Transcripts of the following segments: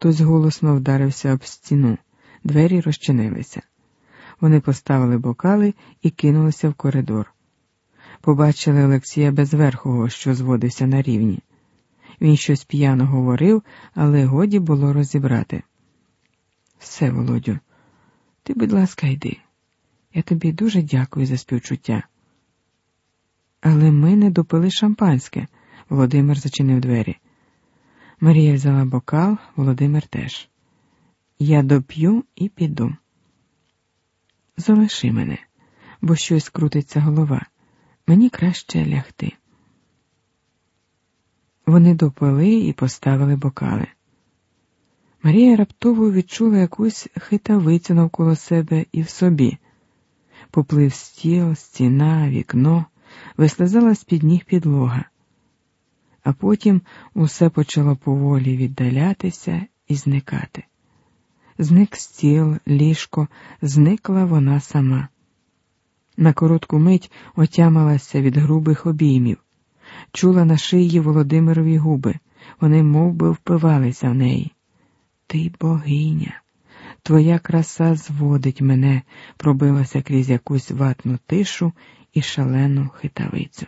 Хтось голосно вдарився об стіну, двері розчинилися. Вони поставили бокали і кинулися в коридор. Побачили Олексія Безверхого, що зводився на рівні. Він щось п'яно говорив, але годі було розібрати. Все, Володю, ти, будь ласка, йди. Я тобі дуже дякую за співчуття. Але ми не допили шампанське, Володимир зачинив двері. Марія взяла бокал, Володимир теж. Я доп'ю і піду. Залиши мене, бо щось крутиться голова. Мені краще лягти. Вони допили і поставили бокали. Марія раптово відчула якусь хитавицю навколо себе і в собі. Поплив стіл, стіна, вікно, вислизала з під ніг підлога, а потім усе почало поволі віддалятися і зникати. Зник стіл, ліжко, зникла вона сама. На коротку мить отямилася від грубих обіймів, чула на шиї Володимирові губи, вони мов би, впивалися в неї. Ти богиня, твоя краса зводить мене, пробилася крізь якусь ватну тишу і шалену хитавицю.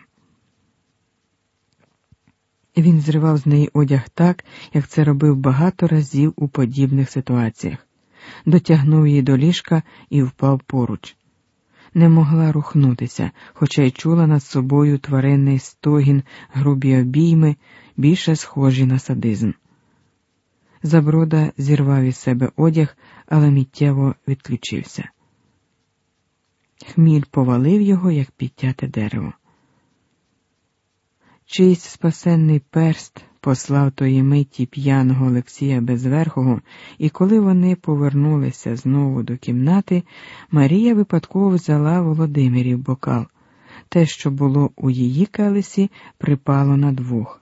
Він зривав з неї одяг так, як це робив багато разів у подібних ситуаціях, дотягнув її до ліжка і впав поруч. Не могла рухнутися, хоча й чула над собою тваринний стогін, грубі обійми, більше схожі на садизм. Заброда зірвав із себе одяг, але миттєво відключився. Хміль повалив його, як підтяте дерево. Чийсь спасенний перст послав тої миті п'яного Олексія Безверхого, і коли вони повернулися знову до кімнати, Марія випадково взяла Володимирів бокал. Те, що було у її келесі, припало на двох.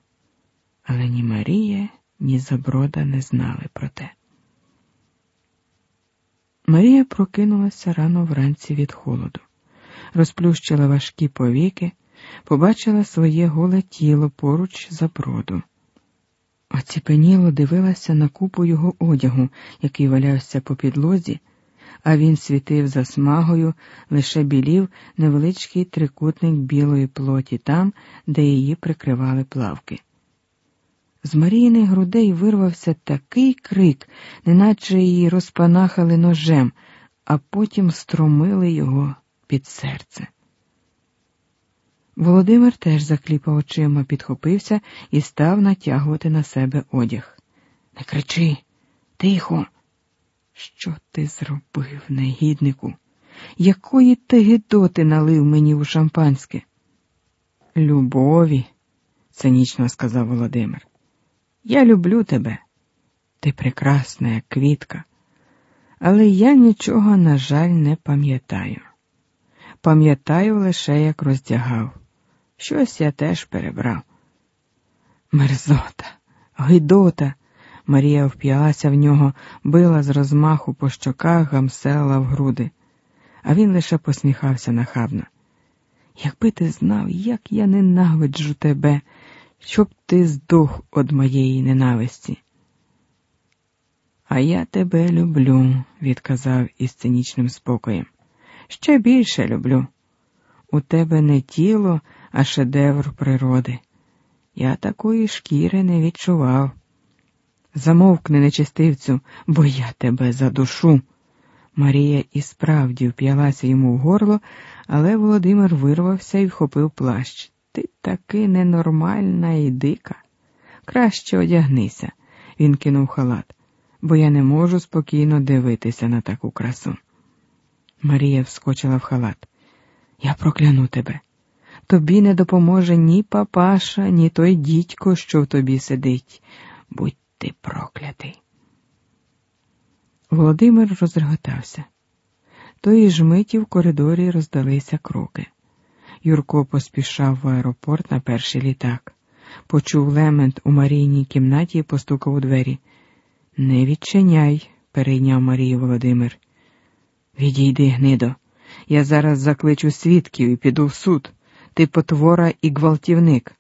Але ні Марія, ні Заброда не знали про те. Марія прокинулася рано вранці від холоду, розплющила важкі повіки, побачила своє голе тіло поруч за броду. Оціпеніло дивилася на купу його одягу, який валявся по підлозі, а він світив за смагою, лише білів невеличкий трикутник білої плоті там, де її прикривали плавки. З Марійних грудей вирвався такий крик, неначе її розпанахали ножем, а потім стромили його під серце. Володимир теж закліпав очима, підхопився і став натягувати на себе одяг. Не кричи, тихо. Що ти зробив, негіднику? Якої ти гидоти налив мені у шампанське? Любові, цинічно сказав Володимир. Я люблю тебе. Ти прекрасна, як квітка, але я нічого, на жаль, не пам'ятаю. Пам'ятаю лише, як роздягав. Щось я теж перебрав. Мерзота, гидота. Марія вп'ялася в нього, била з розмаху по щоках, гамсела в груди, а він лише посміхався нахабно. Якби ти знав, як я ненавиджу тебе, щоб ти здох од моєї ненависті. А я тебе люблю, відказав із цинічним спокоєм. Ще більше люблю. У тебе не тіло, а шедевр природи. Я такої шкіри не відчував. Замовкни, нечистивцю, бо я тебе задушу. Марія і справді вп'ялася йому в горло, але Володимир вирвався і вхопив плащ. Ти таки ненормальна і дика. Краще одягнися, він кинув халат, бо я не можу спокійно дивитися на таку красу. Марія вскочила в халат. Я прокляну тебе. Тобі не допоможе ні папаша, ні той дідько, що в тобі сидить. Будь ти проклятий. Володимир розреготався. Тої ж миті в коридорі роздалися кроки. Юрко поспішав в аеропорт на перший літак. Почув лемент у Марійній кімнаті і постукав у двері. Не відчиняй, перейняв Марію Володимир. Відійди, гнидо. Я зараз закличу свідків і піду в суд. Ти потвора і гвалтівник.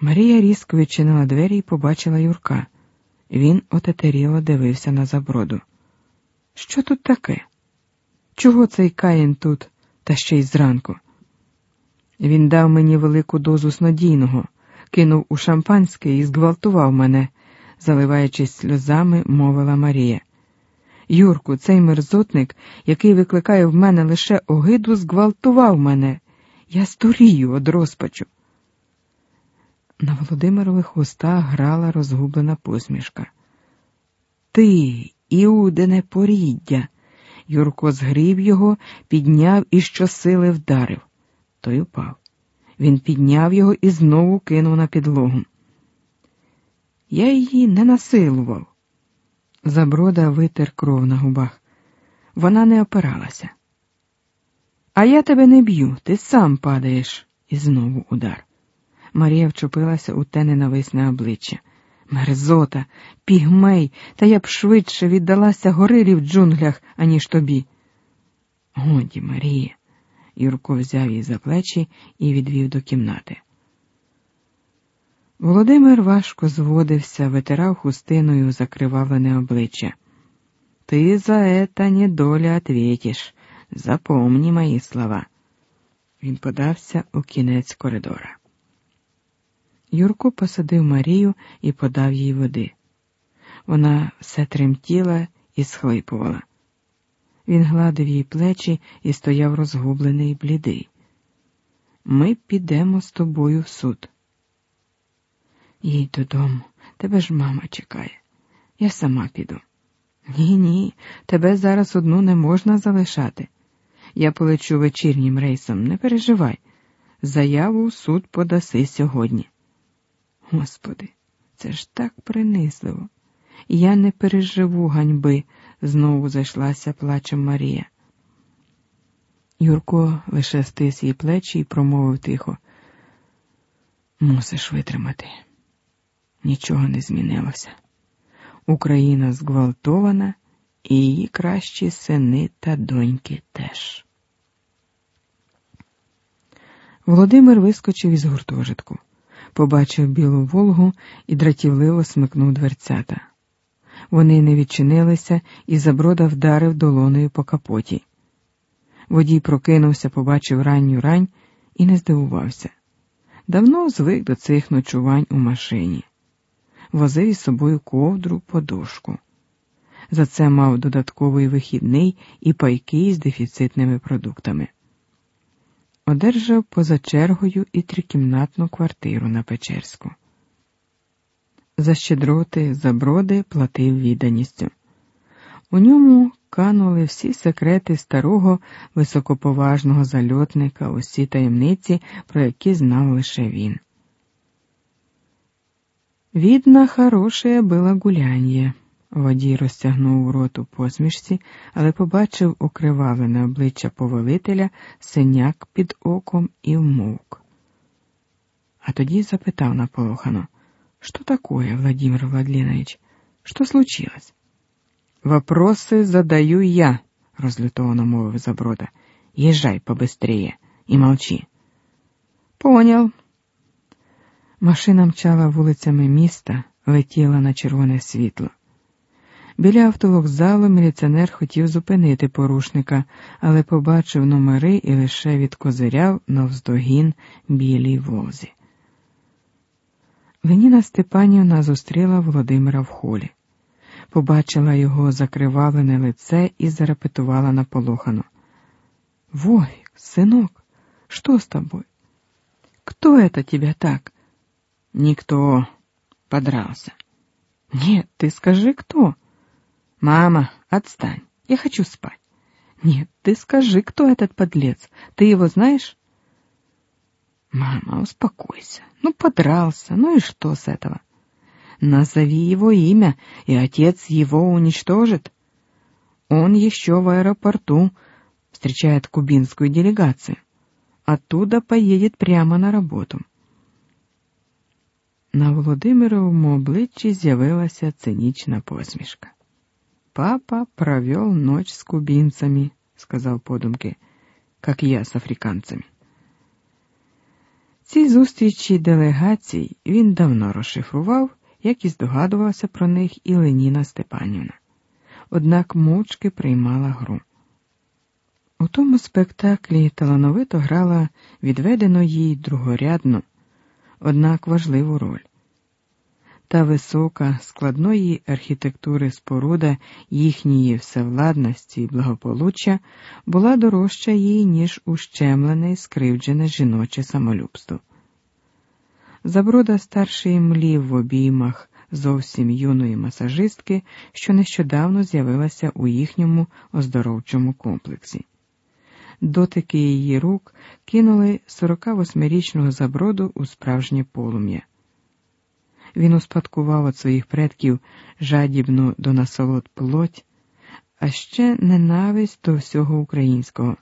Марія різко відчинила двері і побачила Юрка. Він отетеріло дивився на заброду. Що тут таке? Чого цей каїн тут, та ще й зранку? Він дав мені велику дозу снодійного, кинув у шампанське і зґвалтував мене, заливаючись сльозами, мовила Марія. Юрку, цей мерзотник, який викликає в мене лише огиду, зґвалтував мене. Я сторію од розпачу. На Володимирових устах грала розгублена посмішка. Ти, Іудине поріддя. Юрко згріб його, підняв і щосили вдарив. Той упав. Він підняв його і знову кинув на підлогу. Я її не насилував. Заброда витер кров на губах. Вона не опиралася. А я тебе не б'ю, ти сам падаєш. І знову удар. Марія вчепилася у те ненависне обличчя. Мерзота, пігмей, та я б швидше віддалася горилі в джунглях, аніж тобі. Годі, Марія. Юрко взяв її за плечі і відвів до кімнати. Володимир важко зводився, витирав хустиною закривавлене обличчя. Ти за это недоля ответишь. Запомни мої слова. Він подався у кінець коридора. Юрко посадив Марію і подав їй води. Вона все тремтіла і схлипувала. Він гладив їй плечі і стояв розгублений і блідий. Ми підемо з тобою в суд. Їдь додому, тебе ж мама чекає. Я сама піду. Ні, ні, тебе зараз одну не можна залишати. Я полечу вечірнім рейсом, не переживай. Заяву суд подаси сьогодні. Господи, це ж так принизливо. Я не переживу ганьби, знову зайшлася плачем Марія. Юрко лише стис її плечі і промовив тихо. Мусиш витримати. Нічого не змінилося. Україна зґвалтована, і її кращі сини та доньки теж. Володимир вискочив із гуртожитку побачив білу Волгу і дратівливо смикнув дверцята. Вони не відчинилися, і заброда вдарив долоною по капоті. Водій прокинувся, побачив ранню рань і не здивувався. Давно звик до цих ночувань у машині. Возив із собою ковдру, подушку. За це мав додатковий вихідний і пайки з дефіцитними продуктами одержав поза чергою і трикімнатну квартиру на Печерську. За щедроти, за броди платив відданістю. У ньому канули всі секрети старого високоповажного зальотника, усі таємниці, про які знав лише він. Видно, хорошее было гулянье. Водій розтягнув рот у посмішці, але побачив окривавлене обличчя повелителя, синяк під оком і вмовк. А тоді запитав наполохано, «Что такое, Владимир Владленович? Что случилось?» «Вопросы задаю я», — розлютовано мовив Заброда. «Езжай побыстрее и молчи». «Понял». Машина мчала вулицями міста, летіла на червоне світло. Біля автовокзалу міліціонер хотів зупинити порушника, але побачив номери і лише відкозиряв навздогін білій возі. Леніна Степанівна зустріла Володимира в холі, побачила його закривавлене лице і зарепетувала наполохано. Вовик, синок, что с тобой? Кто это тебя так? Никто. Подрался. Нет, ты скажи, кто? «Мама, отстань, я хочу спать». «Нет, ты скажи, кто этот подлец? Ты его знаешь?» «Мама, успокойся. Ну, подрался, ну и что с этого?» «Назови его имя, и отец его уничтожит. Он еще в аэропорту встречает кубинскую делегацию. Оттуда поедет прямо на работу». На Володимировому обличчі з'явилася цинічна посмішка. Папа провел ночь с кубинцами, сказав подумки, как я з африканцями. Ці зустрічі делегацій він давно розшифрував як і здогадувалася про них і Леніна Степанівна. Однак мовчки приймала гру. У тому спектаклі талановито грала відведено їй другорядну, однак важливу роль. Та висока, складної архітектури споруда їхньої всевладності і благополуччя була дорожча їй, ніж ущемлене і скривджене жіноче самолюбство. Заброда старший млів в обіймах зовсім юної масажистки, що нещодавно з'явилася у їхньому оздоровчому комплексі. Дотики її рук кинули 48-річного заброду у справжнє полум'я. Він успадкував від своїх предків жадібну до насолод плоть, а ще ненависть до всього українського.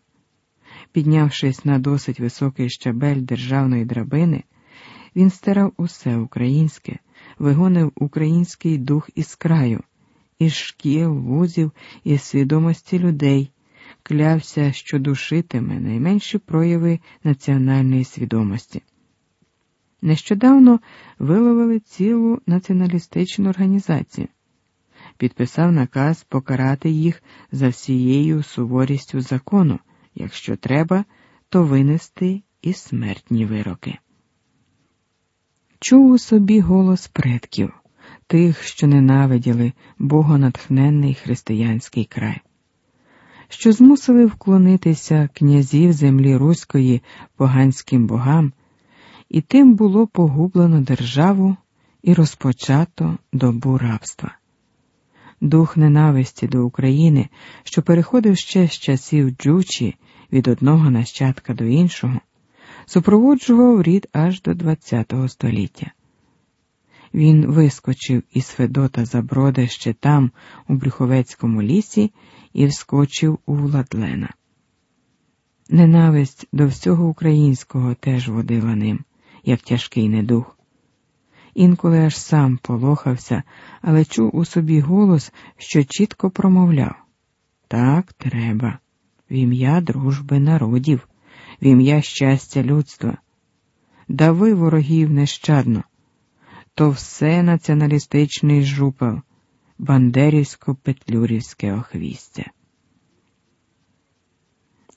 Піднявшись на досить високий щабель державної драбини, він стирав усе українське, вигонив український дух із краю, із шкіл, вузів, із свідомості людей, клявся, що душитиме найменші прояви національної свідомості. Нещодавно виловили цілу націоналістичну організацію, підписав наказ покарати їх за всією суворістю закону, якщо треба, то винести і смертні вироки. Чув у собі голос предків, тих, що ненавиділи богонатхненний християнський край, що змусили вклонитися князів землі руської поганським богам і тим було погублено державу і розпочато добу рабства. Дух ненависті до України, що переходив ще з часів Джучі від одного нащадка до іншого, супроводжував рід аж до ХХ століття. Він вискочив із Федота Заброда ще там, у Брюховецькому лісі, і вскочив у Владлена. Ненависть до всього українського теж водила ним як тяжкий недух. Інколи аж сам полохався, але чув у собі голос, що чітко промовляв так треба, в ім'я дружби народів, в ім'я щастя людства. Дави ворогів нещадно, то все націоналістичний жупел, бандерівсько-петлюрівське охвістя.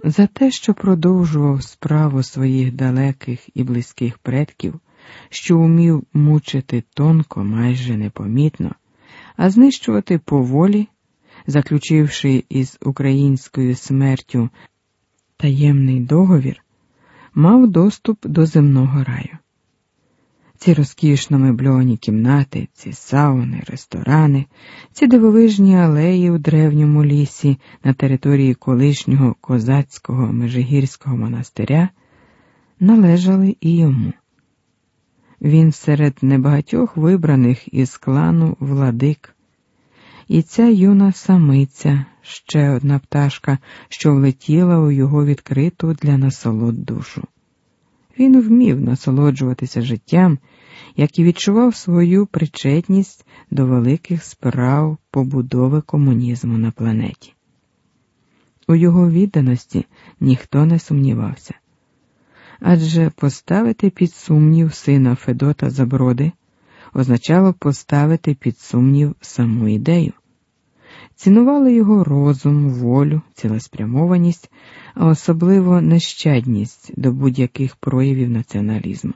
За те, що продовжував справу своїх далеких і близьких предків, що умів мучити тонко, майже непомітно, а знищувати поволі, заключивши із українською смертю таємний договір, мав доступ до земного раю. Ці розкішно мебльоні кімнати, ці сауни, ресторани, ці дивовижні алеї у древньому лісі на території колишнього козацького межигірського монастиря належали і йому. Він серед небагатьох вибраних із клану владик, і ця юна самиця, ще одна пташка, що влетіла у його відкриту для насолод душу. Він вмів насолоджуватися життям, як і відчував свою причетність до великих справ побудови комунізму на планеті. У його відданості ніхто не сумнівався. Адже поставити під сумнів сина Федота Заброди означало поставити під сумнів саму ідею. Цінували його розум, волю, цілеспрямованість, а особливо нещадність до будь-яких проявів націоналізму.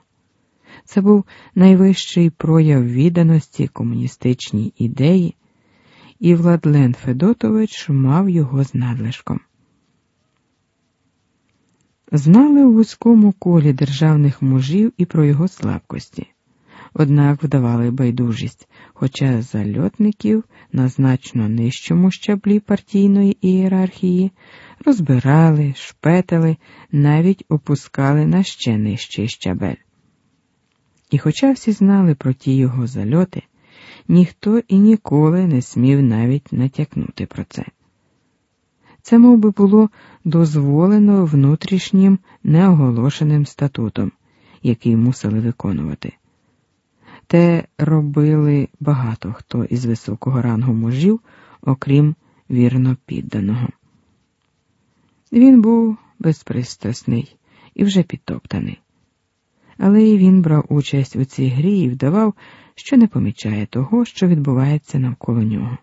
Це був найвищий прояв відданості комуністичній ідеї, і Владлен Федотович мав його з надлишком. Знали у вузькому колі державних мужів і про його слабкості, однак вдавали байдужість, хоча зальотників на значно нижчому щаблі партійної ієрархії розбирали, шпетали, навіть опускали на ще нижчий щабель. І, хоча всі знали про ті його зальоти, ніхто і ніколи не смів навіть натякнути про це. Це мов би, було дозволено внутрішнім неоголошеним статутом, який мусили виконувати. Те робили багато хто із високого рангу мужів, окрім вірно підданого. Він був безпристрасний і вже підтоптаний. але і він брав участь у цій грі і вдавав, що не помічає того, що відбувається навколо нього.